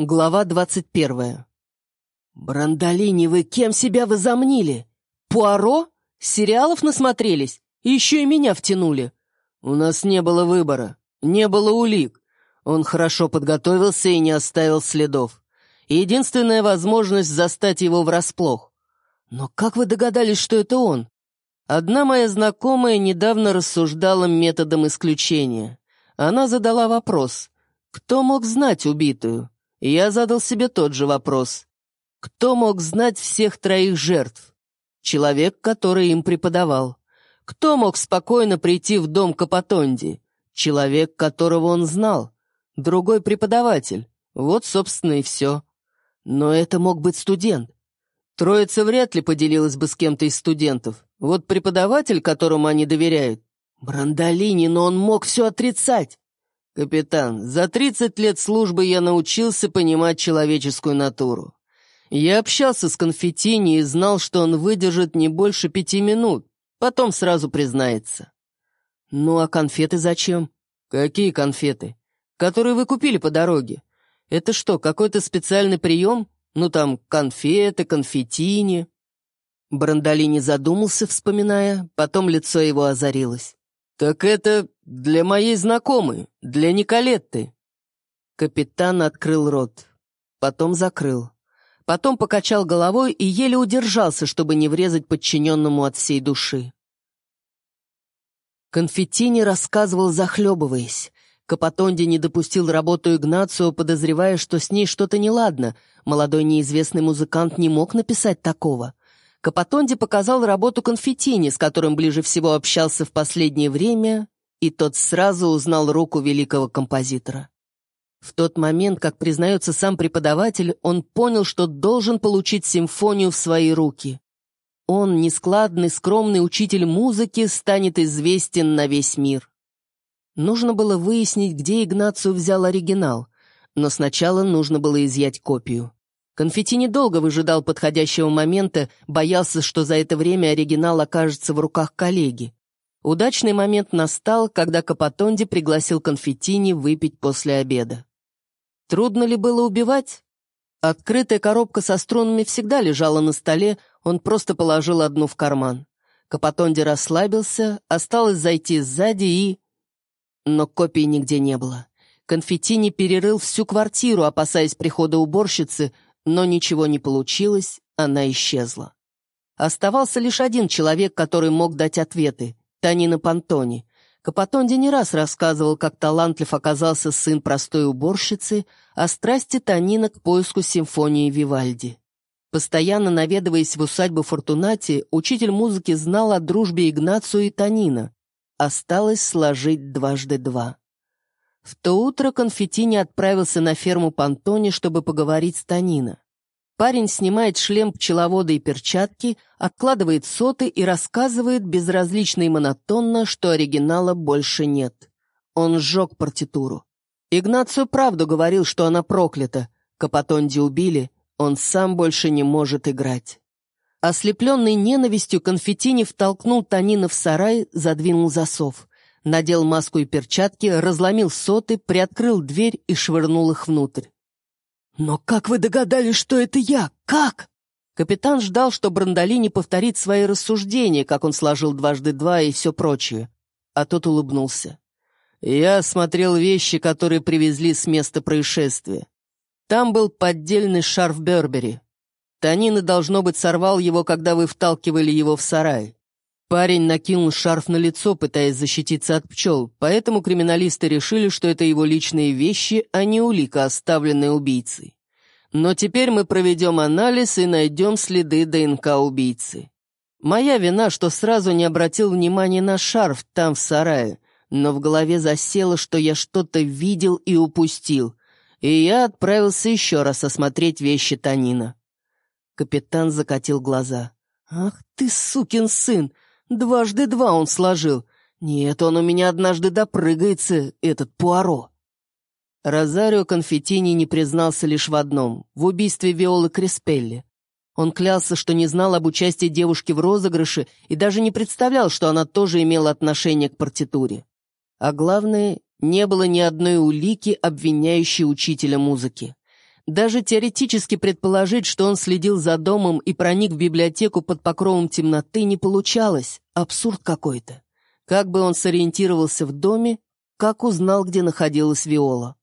Глава двадцать первая. «Брандолини, вы кем себя возомнили? Пуаро? Сериалов насмотрелись? Еще и меня втянули. У нас не было выбора, не было улик. Он хорошо подготовился и не оставил следов. Единственная возможность застать его врасплох. Но как вы догадались, что это он? Одна моя знакомая недавно рассуждала методом исключения. Она задала вопрос, кто мог знать убитую? Я задал себе тот же вопрос. Кто мог знать всех троих жертв? Человек, который им преподавал. Кто мог спокойно прийти в дом Капатонди? Человек, которого он знал. Другой преподаватель. Вот, собственно, и все. Но это мог быть студент. Троица вряд ли поделилась бы с кем-то из студентов. Вот преподаватель, которому они доверяют. Брандолини, но он мог все отрицать. «Капитан, за 30 лет службы я научился понимать человеческую натуру. Я общался с конфеттини и знал, что он выдержит не больше пяти минут, потом сразу признается». «Ну а конфеты зачем?» «Какие конфеты?» «Которые вы купили по дороге. Это что, какой-то специальный прием? Ну там конфеты, конфеттини?» Брандолини задумался, вспоминая, потом лицо его озарилось. «Так это для моей знакомой, для Николетты». Капитан открыл рот, потом закрыл. Потом покачал головой и еле удержался, чтобы не врезать подчиненному от всей души. Конфеттини рассказывал, захлебываясь. Капотонди не допустил работу Игнацио, подозревая, что с ней что-то неладно. Молодой неизвестный музыкант не мог написать такого. Капотонди показал работу конфетини, с которым ближе всего общался в последнее время, и тот сразу узнал руку великого композитора. В тот момент, как признается сам преподаватель, он понял, что должен получить симфонию в свои руки. Он, нескладный, скромный учитель музыки, станет известен на весь мир. Нужно было выяснить, где Игнацию взял оригинал, но сначала нужно было изъять копию. Конфетти недолго выжидал подходящего момента, боялся, что за это время оригинал окажется в руках коллеги. Удачный момент настал, когда Капотонди пригласил Конфеттини выпить после обеда. Трудно ли было убивать? Открытая коробка со струнами всегда лежала на столе, он просто положил одну в карман. Капотонди расслабился, осталось зайти сзади и... Но копий нигде не было. Конфеттини перерыл всю квартиру, опасаясь прихода уборщицы, но ничего не получилось, она исчезла. Оставался лишь один человек, который мог дать ответы — Танина Пантони. Капотонди не раз рассказывал, как талантлив оказался сын простой уборщицы, о страсти Танина к поиску симфонии Вивальди. Постоянно наведываясь в усадьбу Фортунати, учитель музыки знал о дружбе Игнацию и Танина. Осталось сложить дважды два. В то утро Конфеттини отправился на ферму Пантони, чтобы поговорить с Танина. Парень снимает шлем пчеловода и перчатки, откладывает соты и рассказывает безразлично и монотонно, что оригинала больше нет. Он сжег партитуру. Игнацию правду говорил, что она проклята. Капотонди убили, он сам больше не может играть. Ослепленный ненавистью, Конфеттини втолкнул Танина в сарай, задвинул засов надел маску и перчатки, разломил соты, приоткрыл дверь и швырнул их внутрь. «Но как вы догадались, что это я? Как?» Капитан ждал, что Брандолини повторит свои рассуждения, как он сложил дважды два и все прочее. А тот улыбнулся. «Я осмотрел вещи, которые привезли с места происшествия. Там был поддельный шарф Бербери. Танина, должно быть, сорвал его, когда вы вталкивали его в сарай. Парень накинул шарф на лицо, пытаясь защититься от пчел, поэтому криминалисты решили, что это его личные вещи, а не улика, оставленная убийцей. Но теперь мы проведем анализ и найдем следы ДНК убийцы. Моя вина, что сразу не обратил внимания на шарф там, в сарае, но в голове засело, что я что-то видел и упустил, и я отправился еще раз осмотреть вещи Танина. Капитан закатил глаза. «Ах ты, сукин сын! Дважды два он сложил. Нет, он у меня однажды допрыгается, этот Пуаро. Розарио Конфеттини не признался лишь в одном — в убийстве Виолы Креспелли. Он клялся, что не знал об участии девушки в розыгрыше и даже не представлял, что она тоже имела отношение к партитуре. А главное, не было ни одной улики, обвиняющей учителя музыки. Даже теоретически предположить, что он следил за домом и проник в библиотеку под покровом темноты, не получалось. Абсурд какой-то. Как бы он сориентировался в доме, как узнал, где находилась Виола.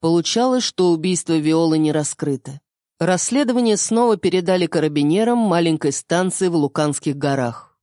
Получалось, что убийство Виолы не раскрыто. Расследование снова передали карабинерам маленькой станции в Луканских горах.